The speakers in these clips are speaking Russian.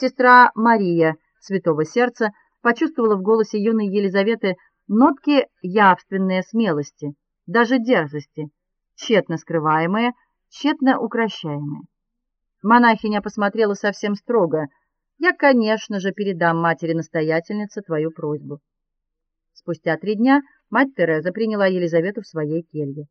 Сестра Мария Святого Сердца почувствовала в голосе юной Елизаветы нотки явственной смелости, даже дерзости, тщетно скрываемые, тщетно укращаемые. Монахиня посмотрела совсем строго. Я, конечно же, передам матери-настоятельнице твою просьбу. Спустя три дня мать Тереза приняла Елизавету в своей келье.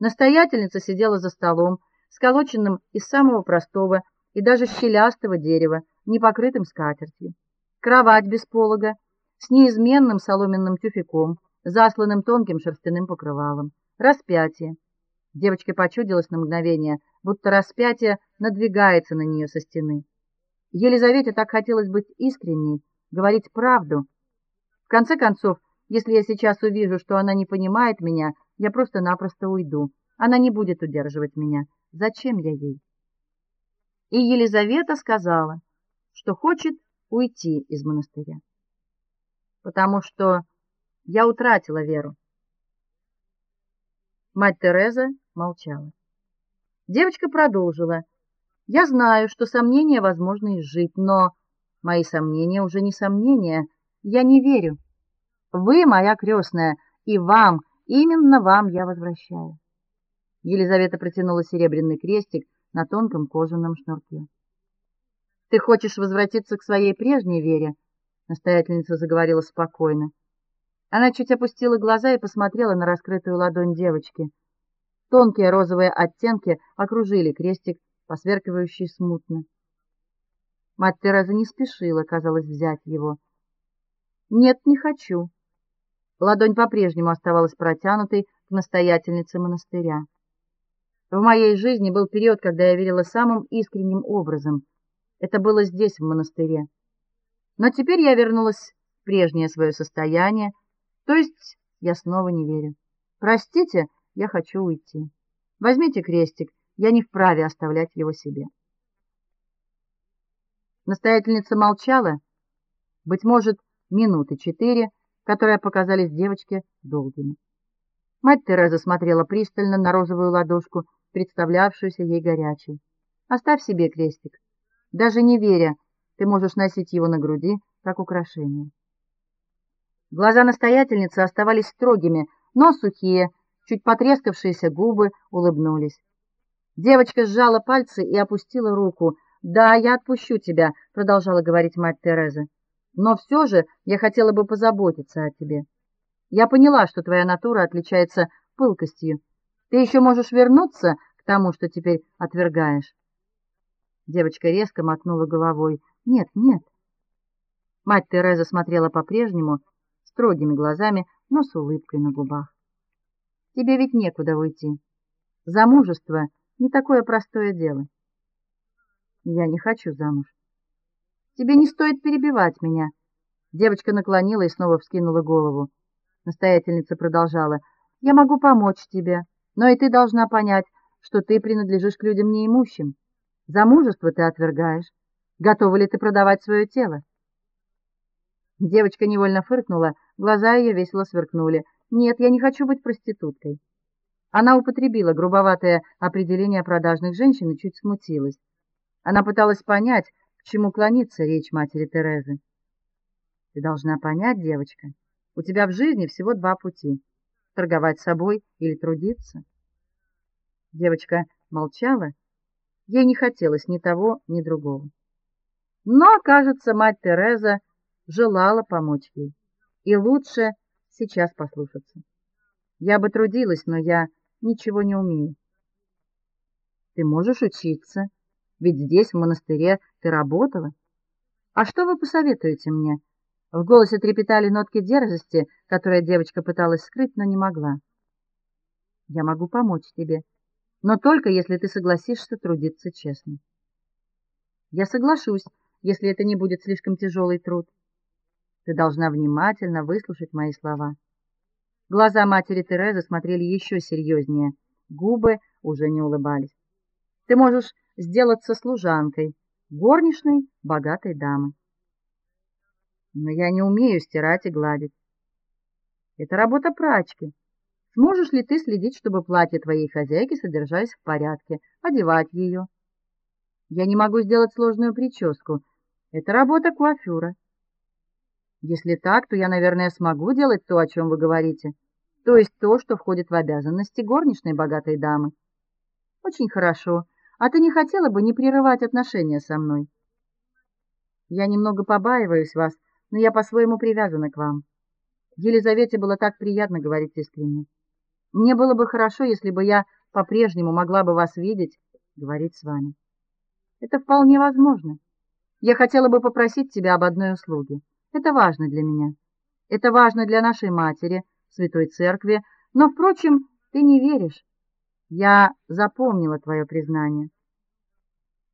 Настоятельница сидела за столом, сколоченным из самого простого и даже щелястого дерева, не покрытым скатертью. Кровать без полога, с неизменным соломенным тюфяком, засланным тонким шерстяным покрывалом, распятие. Девочке почудилось на мгновение, будто распятие надвигается на нее со стены. Елизавете так хотелось быть искренней, говорить правду. В конце концов, если я сейчас увижу, что она не понимает меня, я просто-напросто уйду. Она не будет удерживать меня. Зачем я ей? И Елизавета сказала, что хочет уйти из монастыря. Потому что я утратила веру. Мать Тереза молчала. Девочка продолжила: "Я знаю, что сомнения возможно изжить, но мои сомнения уже не сомнения. Я не верю. Вы моя крестная, и вам, именно вам я возвращаю. Елизавета протянула серебряный крестик на тонком кожаном шнурке. Ты хочешь возвратиться к своей прежней вере? настоятельница заговорила спокойно. Она чуть опустила глаза и посмотрела на раскрытую ладонь девочки. Тонкие розовые оттенки окружили крестик, посверкивающий смутно. Мать Тереза не спешила, казалось, взять его. Нет, не хочу. Ладонь по-прежнему оставалась протянутой к настоятельнице монастыря. В моей жизни был период, когда я верила самым искренним образом. Это было здесь, в монастыре. Но теперь я вернулась в прежнее свое состояние, то есть я снова не верю. Простите, я хочу уйти. Возьмите крестик, я не вправе оставлять его себе. Настоятельница молчала, быть может, минуты четыре, которые показались девочке долгими. Мать Тереза смотрела пристально на розовую ладошку, представлявшуюся ей горячей. Оставь себе крестик. Даже не веря, ты можешь носить его на груди как украшение. Глаза настоятельницы оставались строгими, но сухие, чуть потрескавшиеся губы улыбнулись. Девочка сжала пальцы и опустила руку. "Да, я отпущу тебя", продолжала говорить мать Тереза. Но все же я хотела бы позаботиться о тебе. Я поняла, что твоя натура отличается пылкостью. Ты еще можешь вернуться к тому, что теперь отвергаешь. Девочка резко мотнула головой. Нет, нет. Мать Тереза смотрела по-прежнему строгими глазами, но с улыбкой на губах. Тебе ведь некуда уйти. Замужество не такое простое дело. Я не хочу замуж. Тебе не стоит перебивать меня. Девочка наклонила и снова вскинула голову. Настоятельница продолжала: "Я могу помочь тебе, но и ты должна понять, что ты принадлежишь к людям неимущим. Замужество ты отвергаешь. Готова ли ты продавать свое тело?" Девочка невольно фыркнула, глаза ее весело сверкнули. "Нет, я не хочу быть проституткой". Она употребила грубоватое определение продажных женщин и чуть смутилась. Она пыталась понять, к чему клонится речь матери Терезы. Ты должна понять, девочка, у тебя в жизни всего два пути: торговать собой или трудиться. Девочка молчала. Ей не хотелось ни того, ни другого. Но, кажется, мать Тереза желала помочь ей. И лучше сейчас послушаться. Я бы трудилась, но я ничего не умею. Ты можешь учиться, ведь здесь в монастыре ты работала. А что вы посоветуете мне? В голосе трепетали нотки дерзости, которые девочка пыталась скрыть, но не могла. Я могу помочь тебе, но только если ты согласишься трудиться честно. Я соглашусь, если это не будет слишком тяжелый труд. Ты должна внимательно выслушать мои слова. Глаза матери Терезы смотрели еще серьезнее, губы уже не улыбались. Ты можешь сделаться служанкой, горничной богатой дамы. Но я не умею стирать и гладить. Это работа прачки. Сможешь ли ты следить, чтобы платье твоей хозяйки содержалось в порядке, одевать ее? Я не могу сделать сложную прическу. Это работа куафюра. Если так, то я, наверное, смогу делать то, о чем вы говорите, то есть то, что входит в обязанности горничной богатой дамы. Очень хорошо. А ты не хотела бы не прерывать отношения со мной? Я немного побаиваюсь вас, но я по-своему привязана к вам. Елизавете было так приятно говорить искренне. Мне было бы хорошо, если бы я по-прежнему могла бы вас видеть, говорить с вами. Это вполне возможно. Я хотела бы попросить тебя об одной услуге. Это важно для меня. Это важно для нашей матери, Святой Церкви, но, впрочем, ты не веришь. Я запомнила твое признание.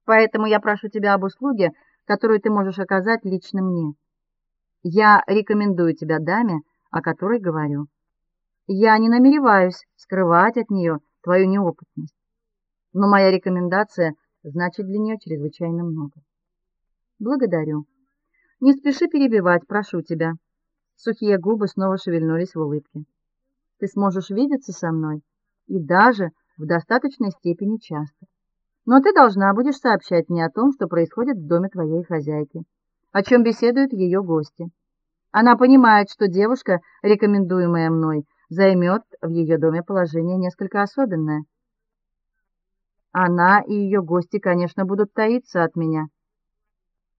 Поэтому я прошу тебя об услуге, которую ты можешь оказать лично мне. Я рекомендую тебя даме, о которой говорю. Я не намереваюсь скрывать от нее твою неопытность. Но моя рекомендация значит для нее чрезвычайно много. Благодарю. Не спеши перебивать, прошу тебя. Сухие губы снова шевельнулись в улыбке. Ты сможешь видеться со мной и даже в достаточной степени часто. Но ты должна будешь сообщать мне о том, что происходит в доме твоей хозяйки, о чем беседуют ее гости. Она понимает, что девушка, рекомендуемая мной, займет в ее доме положение несколько особенное. Она и ее гости, конечно, будут таиться от меня.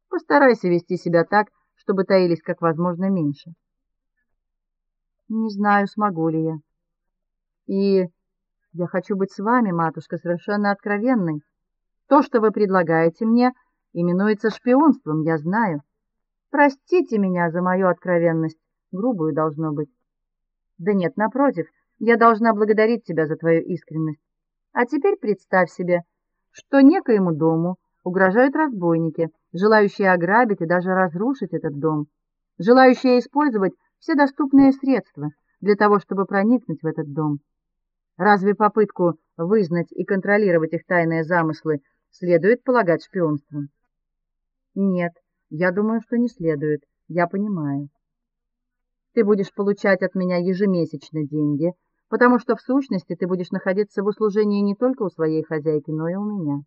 Постарайся вести себя так, чтобы таились как возможно меньше. Не знаю, смогу ли я. И я хочу быть с вами, матушка, совершенно откровенной. То, что вы предлагаете мне, именуется шпионством, я знаю. Простите меня за мою откровенность, грубую должно быть. Да нет, напротив, я должна благодарить тебя за твою искренность. А теперь представь себе, что некоему дому угрожают разбойники, желающие ограбить и даже разрушить этот дом, желающие использовать все доступные средства для того, чтобы проникнуть в этот дом. Разве попытку вызнать и контролировать их тайные замыслы следует полагать шпионством? Нет, я думаю, что не следует. Я понимаю. Ты будешь получать от меня ежемесячно деньги, потому что в сущности ты будешь находиться в услужении не только у своей хозяйки, но и у меня.